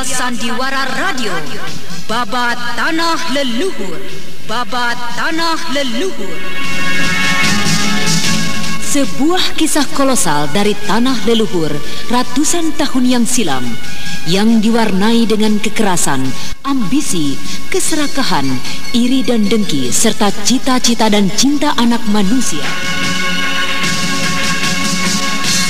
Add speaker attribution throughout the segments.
Speaker 1: Serial Sandiwara Radio. Babat Tanah Leluhur. Babat Tanah Leluhur. Sebuah kisah kolosal dari tanah leluhur ratusan tahun yang silam yang diwarnai dengan kekerasan, ambisi, keserakahan, iri dan dengki serta cita-cita dan cinta anak manusia.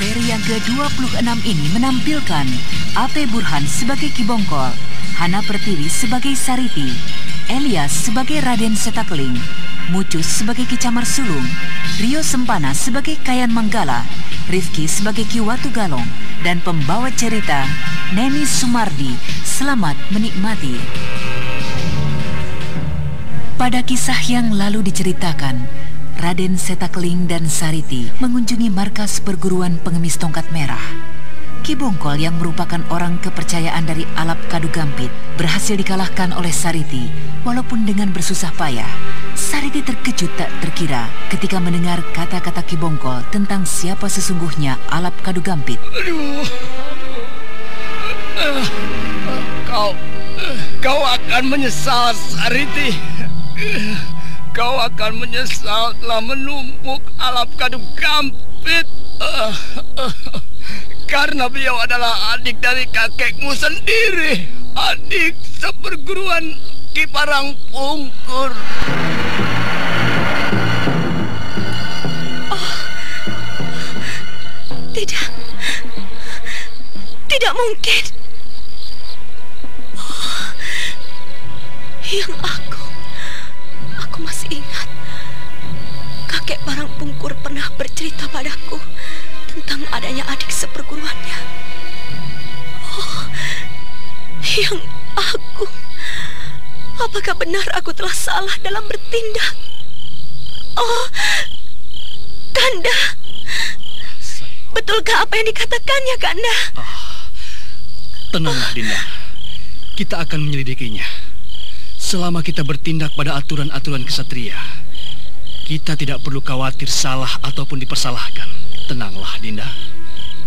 Speaker 1: seri yang ke-26 ini menampilkan Ape Burhan sebagai Kibongkol, Hana Pertiwi sebagai Sariti, Elias sebagai Raden Setakling, Mucus sebagai Kicamar Sulung, Rio Sempana sebagai Kayan Manggala, Rifki sebagai Kiwatu Galong, dan pembawa cerita Neni Sumardi. Selamat menikmati. Pada kisah yang lalu diceritakan, Raden Setakling dan Sariti mengunjungi markas perguruan pengemis tongkat merah. Ki Bongkol yang merupakan orang kepercayaan dari Alap Kadu Gampit berhasil dikalahkan oleh Sariti walaupun dengan bersusah payah. Sariti terkejut tak terkira ketika mendengar kata-kata Ki Bongkol tentang siapa sesungguhnya Alap Kadu Gampit.
Speaker 2: Aduh. Kau kau akan menyesal, Sariti. Kau akan menyesal telah menumpuk alap kadu gampit. Uh, uh, karena beliau adalah adik dari kakekmu sendiri. Adik seperguruan Kiparang Pungkur.
Speaker 3: Oh, tidak. Tidak mungkin. Oh, yang aku masih ingat kakek Parang Pungkur pernah bercerita padaku tentang adanya adik seperguruannya. Oh, yang aku. Apakah benar aku telah salah dalam bertindak? Oh, Kanda. Betulkah apa yang dikatakannya, Kanda? Ah,
Speaker 2: tenanglah, Dinda. Kita akan menyelidikinya. Selama kita bertindak pada aturan-aturan kesatria, kita tidak perlu khawatir salah ataupun dipersalahkan. Tenanglah, Dinda.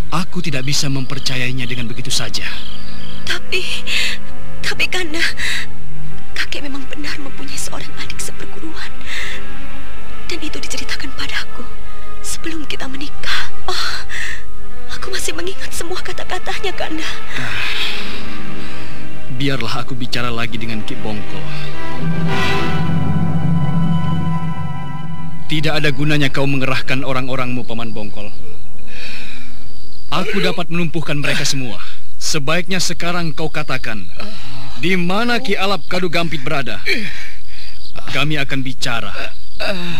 Speaker 2: Aku tidak bisa mempercayainya dengan begitu saja.
Speaker 3: Tapi, tapi Kanda, kakek memang benar mempunyai seorang adik seperguruan. Dan itu diceritakan padaku sebelum kita menikah. Oh, aku masih mengingat semua kata-katanya, Kanda. Ah.
Speaker 2: Biarlah aku bicara lagi dengan Ki Bongko. Tidak ada gunanya kau mengerahkan orang-orangmu, Paman Bongkol. Aku dapat menumpuhkan mereka semua. Sebaiknya sekarang kau katakan, di mana Ki Alap Kadu Gampit berada? Kami akan bicara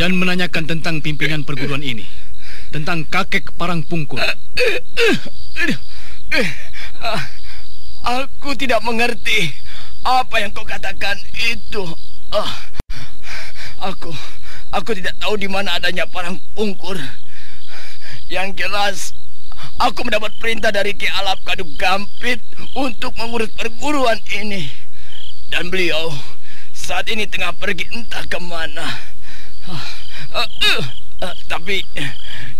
Speaker 2: dan menanyakan tentang pimpinan perguruan ini, tentang kakek Parang Pungkur. Aku tidak mengerti apa yang kau katakan itu. Oh, aku, aku tidak tahu di mana adanya parang pungkur. Yang jelas, aku mendapat perintah dari Ki Alap Kadu Gampit untuk mengurus perguruan ini. Dan beliau saat ini tengah pergi entah ke mana. Uh, uh, uh, uh, tapi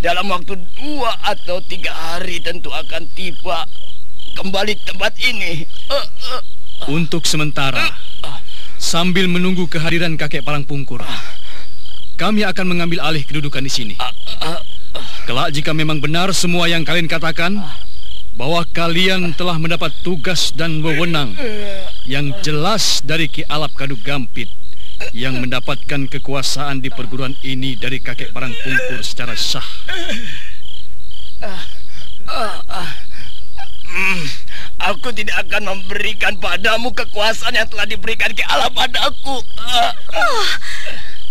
Speaker 2: dalam waktu dua atau tiga hari tentu akan tiba kembali tempat ini. Untuk sementara, sambil menunggu kehadiran kakek Parang Pungkur, kami akan mengambil alih kedudukan di sini. Kelak jika memang benar semua yang kalian katakan, bahwa kalian telah mendapat tugas dan wewenang yang jelas dari Ki Alap Kadu Gampit yang mendapatkan kekuasaan di perguruan ini dari kakek Parang Pungkur secara sah. Hmm, Aku tidak akan memberikan padamu kekuasaan yang telah diberikan ke Allah padaku.
Speaker 3: Oh,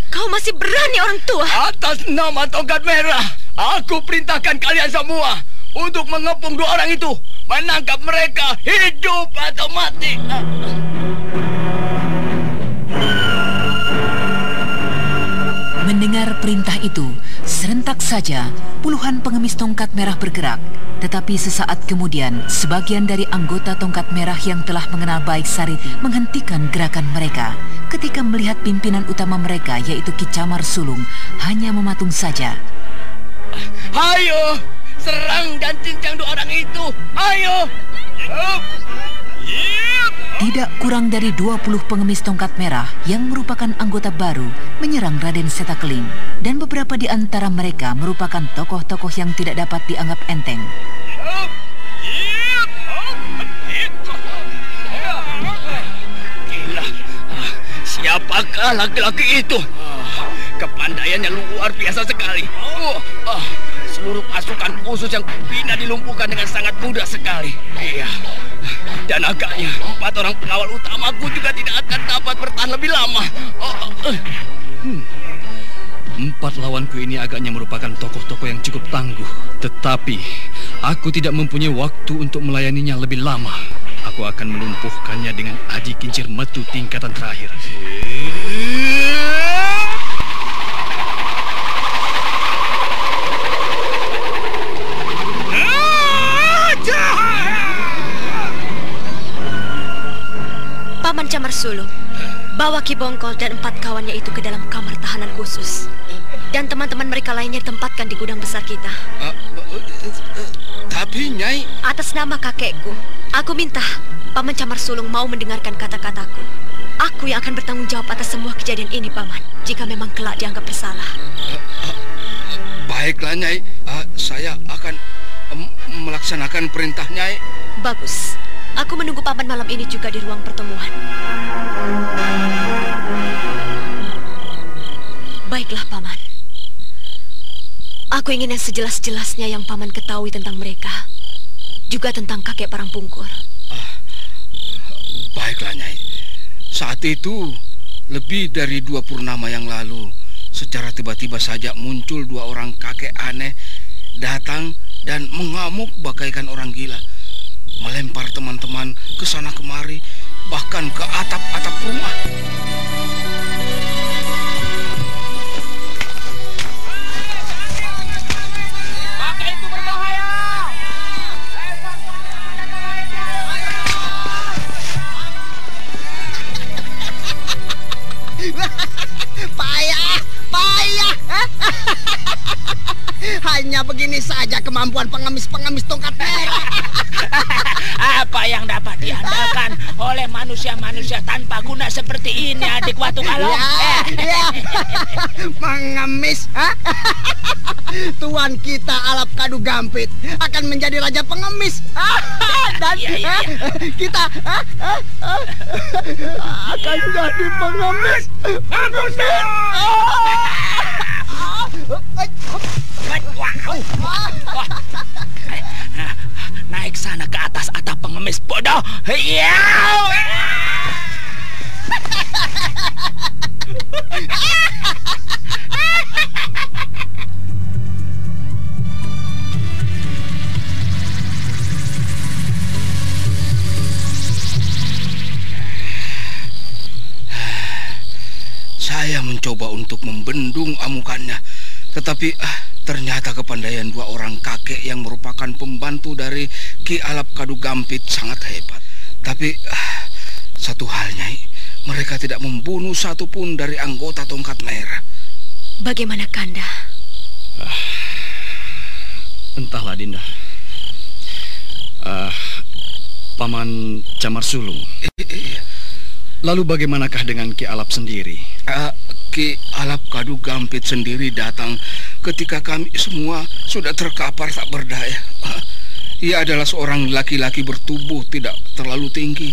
Speaker 3: kau masih berani orang tua?
Speaker 2: Atas nama tongkat merah, aku perintahkan kalian semua untuk mengepung dua orang itu, menangkap mereka hidup atau mati.
Speaker 1: Mendengar perintah itu, serentak saja puluhan pengemis tongkat merah bergerak. Tetapi sesaat kemudian, sebagian dari anggota tongkat merah yang telah mengenal baik Sariti menghentikan gerakan mereka ketika melihat pimpinan utama mereka yaitu Kicamar Sulung hanya mematung saja.
Speaker 2: Ayo, serang dan cincang dua orang itu. Ayo.
Speaker 1: Tidak kurang dari 20 pengemis tongkat merah yang merupakan anggota baru menyerang Raden Setakeling dan beberapa di antara mereka merupakan tokoh-tokoh yang tidak dapat dianggap enteng.
Speaker 2: Gila, siapakah laki-laki itu? Kepandaiannya luar biasa sekali. Oh, oh, seluruh pasukan khusus yang bina dilumpuhkan dengan sangat mudah sekali. Iya. Dan agaknya empat orang pengawal utamaku juga tidak akan dapat bertahan lebih lama. Oh, uh.
Speaker 4: hmm. Empat lawanku ini agaknya merupakan tokoh-tokoh yang cukup tangguh. Tetapi aku tidak mempunyai waktu untuk melayaninya lebih lama. Aku akan melumpuhkannya dengan aji kincir metu tingkatan terakhir.
Speaker 3: Paman Camar Sulung, bawa Ki Bongkol dan empat kawannya itu ke dalam kamar tahanan khusus. Dan teman-teman mereka lainnya ditempatkan di gudang besar kita.
Speaker 2: Uh, uh, uh, tapi, Nyai...
Speaker 3: Atas nama kakekku, aku minta Paman Camar Sulung mau mendengarkan kata-kataku. Aku yang akan bertanggung jawab atas semua kejadian ini, Paman, jika memang kelak dianggap bersalah.
Speaker 2: baiklah, Nyai. saya akan melaksanakan perintah Nyai.
Speaker 3: Bagus. Aku menunggu paman malam ini juga di ruang pertemuan. Baiklah, paman. Aku ingin yang sejelas-jelasnya yang paman ketahui tentang mereka. Juga tentang kakek Parangpungkur. Ah,
Speaker 2: baiklah, Nyai. Saat itu, lebih dari dua purnama yang lalu, secara tiba-tiba saja muncul dua orang kakek aneh datang dan mengamuk bagaikan orang gila melempar teman-teman ke sana kemari, bahkan ke atap-atap rumah.
Speaker 5: payah, payah. Hanya begini saja kemampuan pengemis-pengemis tongkat merah.
Speaker 6: Apa yang dapat diandalkan oleh manusia-manusia tanpa guna seperti ini, adik Watu Kalong? Ya, ya.
Speaker 5: Mengemis, Tuan kita Alap Kadu Gampit akan menjadi raja pengemis. Dan ya, ya, ya. kita akan jadi pengemis. Mampus!
Speaker 6: Bodoh. Ya.
Speaker 2: Saya mencoba untuk membendung amukannya, tetapi ah, ternyata kepandaian dua orang kakek yang merupakan pembantu dari Ki Alap Kadu Gampit sangat hebat. Tapi ah, satu halnya, mereka tidak membunuh satupun dari anggota tongkat merah.
Speaker 3: Bagaimana Kanda? Ah,
Speaker 4: entahlah Dinda. Ah, Paman Camar Sulung. Iya. Lalu bagaimanakah dengan Ki Alap sendiri?
Speaker 2: Uh, Ki Alap Kadu Gampit sendiri datang ketika kami semua sudah terkapar tak berdaya. Uh, ia adalah seorang laki-laki bertubuh tidak terlalu tinggi.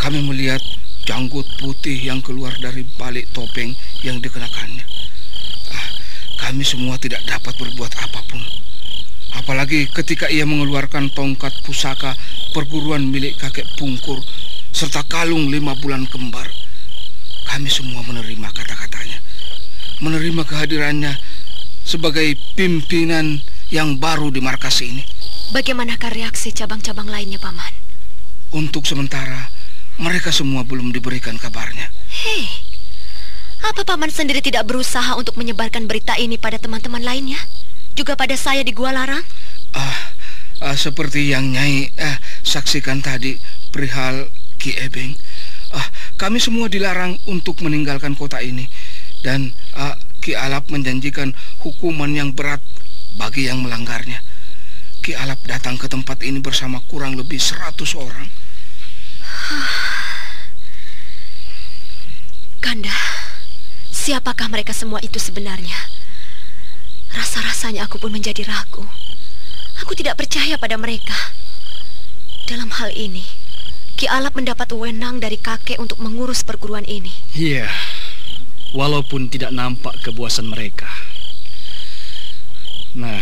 Speaker 2: Kami melihat janggut putih yang keluar dari balik topeng yang dikenakannya. Uh, kami semua tidak dapat berbuat apa pun.
Speaker 7: Apalagi ketika ia mengeluarkan tongkat pusaka perguruan milik kakek Pungkur serta kalung lima bulan kembar. Kami semua menerima kata-katanya. Menerima kehadirannya sebagai pimpinan yang baru di markas ini.
Speaker 3: Bagaimanakah reaksi cabang-cabang lainnya, Paman?
Speaker 7: Untuk sementara, mereka semua belum diberikan kabarnya.
Speaker 3: Hei, apa Paman sendiri tidak berusaha untuk menyebarkan berita ini pada teman-teman lainnya? Juga pada saya di Gua Larang?
Speaker 7: Ah, ah seperti yang Nyai ah, saksikan tadi perihal Ki Ebeng. Ah, kami semua dilarang untuk meninggalkan kota ini dan ah, Ki Alap menjanjikan hukuman yang berat bagi yang melanggarnya. Ki Alap datang ke tempat ini bersama kurang lebih seratus orang.
Speaker 3: Kanda, siapakah mereka semua itu sebenarnya? Rasa-rasanya aku pun menjadi ragu. Aku tidak percaya pada mereka. Dalam hal ini, Ki Alap mendapat wewenang dari kakek untuk mengurus perguruan ini.
Speaker 4: Iya, walaupun tidak nampak kebuasan mereka. Nah,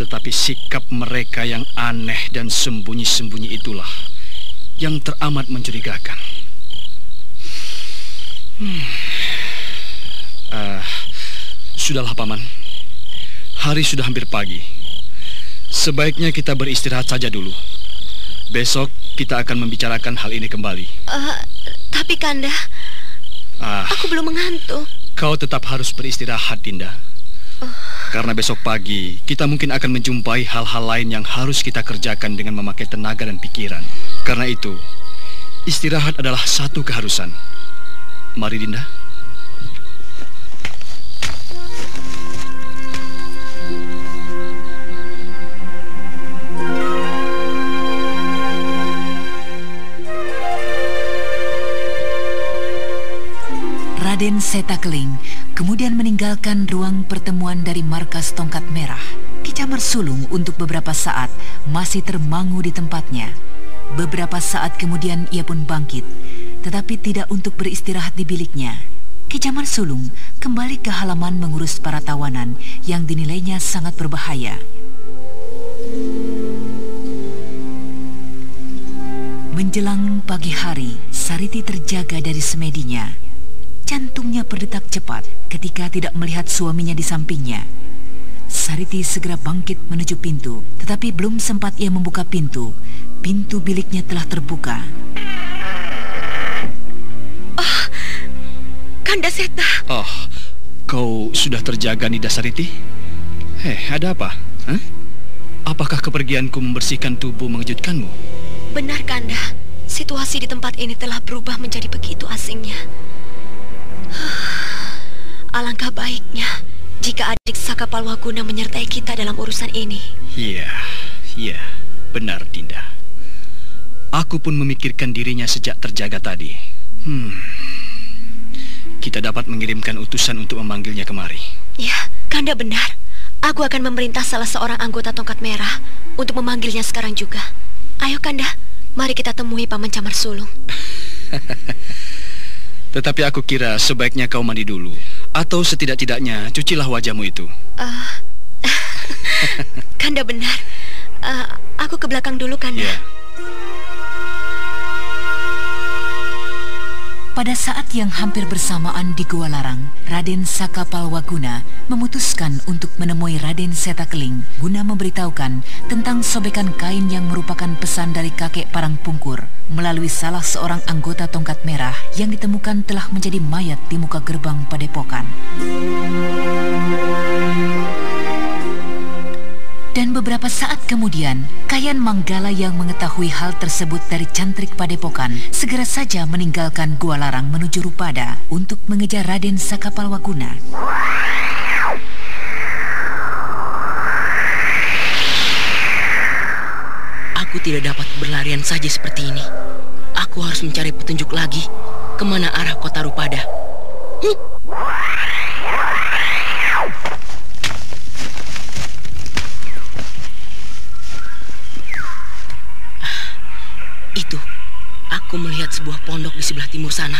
Speaker 4: tetapi sikap mereka yang aneh dan sembunyi-sembunyi itulah yang teramat mencurigakan. Hmm. Uh, sudahlah, Paman. Hari sudah hampir pagi. Sebaiknya kita beristirahat saja dulu. Besok kita akan membicarakan hal ini kembali. Uh,
Speaker 3: tapi Kanda, ah, aku belum mengantuk.
Speaker 4: Kau tetap harus beristirahat, Dinda. Karena besok pagi kita mungkin akan menjumpai hal-hal lain yang harus kita kerjakan dengan memakai tenaga dan pikiran. Karena itu, istirahat adalah satu keharusan. Mari, Dinda.
Speaker 1: Raden Setakeling kemudian meninggalkan ruang pertemuan dari markas tongkat merah. Kicamar sulung untuk beberapa saat masih termangu di tempatnya. Beberapa saat kemudian ia pun bangkit, tetapi tidak untuk beristirahat di biliknya. Kicamar sulung kembali ke halaman mengurus para tawanan yang dinilainya sangat berbahaya. Menjelang pagi hari, Sariti terjaga dari semedinya. Jantungnya berdetak cepat ketika tidak melihat suaminya di sampingnya. Sariti segera bangkit menuju pintu, tetapi belum sempat ia membuka pintu, pintu biliknya telah terbuka.
Speaker 3: Oh, Kanda Seta.
Speaker 4: Oh, kau sudah terjaga Nida Sariti? Heh, ada apa? Hah? Apakah kepergianku membersihkan tubuh mengejutkanmu?
Speaker 3: Benar, Kanda. Situasi di tempat ini telah berubah menjadi begitu asingnya. Alangkah baiknya jika adik Saka Palwaguna menyertai kita dalam urusan ini.
Speaker 4: Iya, iya, benar Dinda. Aku pun memikirkan dirinya sejak terjaga tadi. Hmm, kita dapat mengirimkan utusan untuk memanggilnya kemari.
Speaker 3: Ya, Kanda benar. Aku akan memerintah salah seorang anggota tongkat merah untuk memanggilnya sekarang juga. Ayo Kanda, mari kita temui Paman Camar Sulung.
Speaker 4: Tetapi aku kira sebaiknya kau mandi dulu. Atau setidak-tidaknya cucilah wajahmu itu. Uh,
Speaker 3: kanda benar. Uh, aku ke belakang dulu, Kanda. Yeah.
Speaker 1: Pada saat yang hampir bersamaan di Gua Larang, Raden Saka Palwaguna memutuskan untuk menemui Raden Setakeling guna memberitahukan tentang sobekan kain yang merupakan pesan dari kakek Parang Pungkur melalui salah seorang anggota tongkat merah yang ditemukan telah menjadi mayat di muka gerbang padepokan. Dan beberapa saat kemudian, Kayan Manggala yang mengetahui hal tersebut dari Cantrik Padepokan segera saja meninggalkan Gua Larang menuju Rupada untuk mengejar Raden Sakapalwaguna.
Speaker 8: Aku tidak dapat berlarian saja seperti ini. Aku harus mencari petunjuk lagi ke mana arah kota Rupada. Huh. Itu, aku melihat sebuah pondok di sebelah timur sana.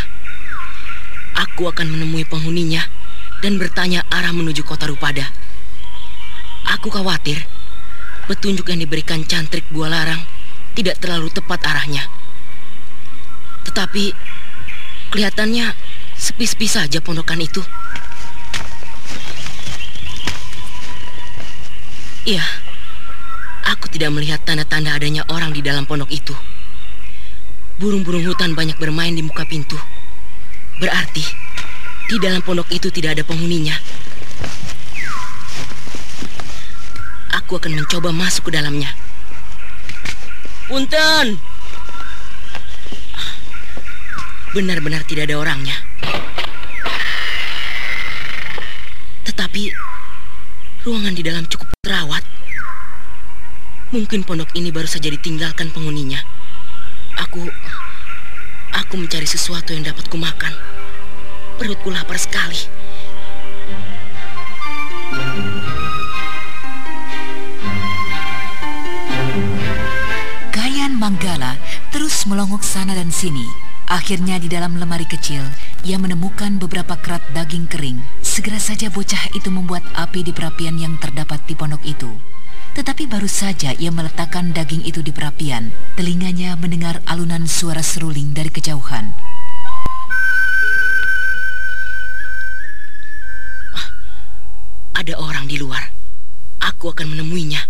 Speaker 8: Aku akan menemui penghuninya dan bertanya arah menuju kota Rupada. Aku khawatir Petunjuk yang diberikan cantrik gua larang tidak terlalu tepat arahnya. Tetapi kelihatannya sepi-sepi saja pondokan itu. Iya, aku tidak melihat tanda-tanda adanya orang di dalam pondok itu. Burung-burung hutan banyak bermain di muka pintu. Berarti di dalam pondok itu tidak ada penghuninya. Aku akan mencoba masuk ke dalamnya. Punten! Benar-benar tidak ada orangnya. Tetapi ruangan di dalam cukup terawat. Mungkin pondok ini baru saja ditinggalkan penghuninya. Aku aku mencari sesuatu yang dapat kumakan. Perutku lapar sekali.
Speaker 1: Kayan Manggala terus melongok sana dan sini. Akhirnya di dalam lemari kecil, ia menemukan beberapa kerat daging kering. Segera saja bocah itu membuat api di perapian yang terdapat di pondok itu. Tetapi baru saja ia meletakkan daging itu di perapian, telinganya mendengar alunan suara seruling dari kejauhan.
Speaker 8: Ada orang di luar. Aku akan menemuinya.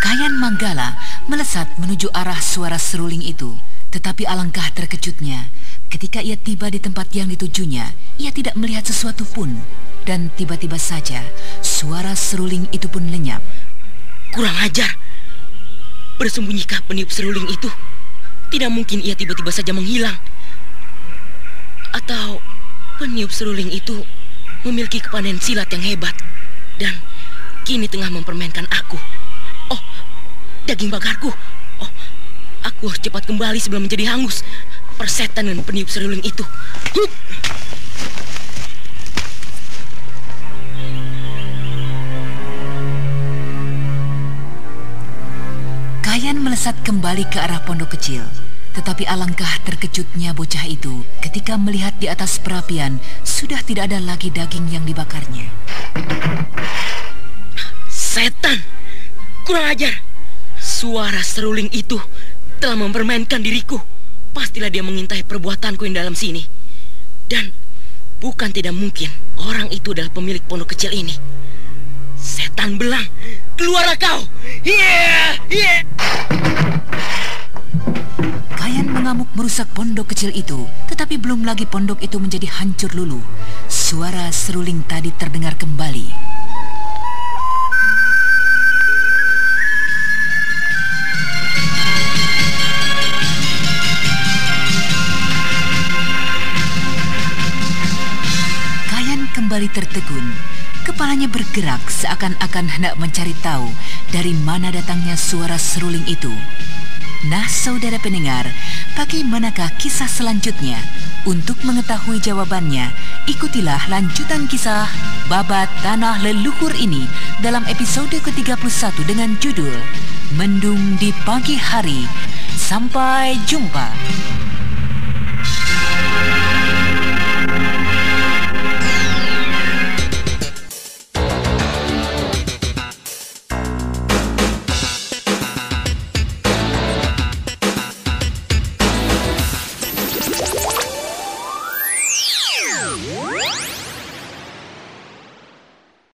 Speaker 1: Kayan Manggala melesat menuju arah suara seruling itu. Tetapi alangkah terkejutnya ketika ia tiba di tempat yang ditujunya, ia tidak melihat sesuatu pun. Dan tiba-tiba saja suara seruling itu pun lenyap.
Speaker 8: Kurang ajar. Bersembunyikah peniup seruling itu? Tidak mungkin ia tiba-tiba saja menghilang. Atau peniup seruling itu memiliki kepandaian silat yang hebat dan kini tengah mempermainkan aku. Oh, daging bakarku. Oh, aku harus cepat kembali sebelum menjadi hangus. Persetan dengan peniup seruling itu. Hup!
Speaker 1: Kayan melesat kembali ke arah pondok kecil. Tetapi alangkah terkejutnya bocah itu ketika melihat di atas perapian sudah tidak ada lagi daging yang dibakarnya.
Speaker 8: Setan! Kurang ajar! Suara seruling itu telah mempermainkan diriku. Pastilah dia mengintai perbuatanku yang dalam sini. Dan bukan tidak mungkin orang itu adalah pemilik pondok kecil ini. Setan belang, keluarlah kau! Yeah! Yeah!
Speaker 1: Kayan mengamuk merusak pondok kecil itu, tetapi belum lagi pondok itu menjadi hancur luluh. Suara seruling tadi terdengar kembali. Kembali tertegun. Kepalanya bergerak seakan-akan hendak mencari tahu dari mana datangnya suara seruling itu. Nah, saudara pendengar, bagaimanakah kisah selanjutnya? Untuk mengetahui jawabannya, ikutilah lanjutan kisah Babat Tanah Leluhur ini dalam episode ke-31 dengan judul Mendung di Pagi Hari. Sampai jumpa.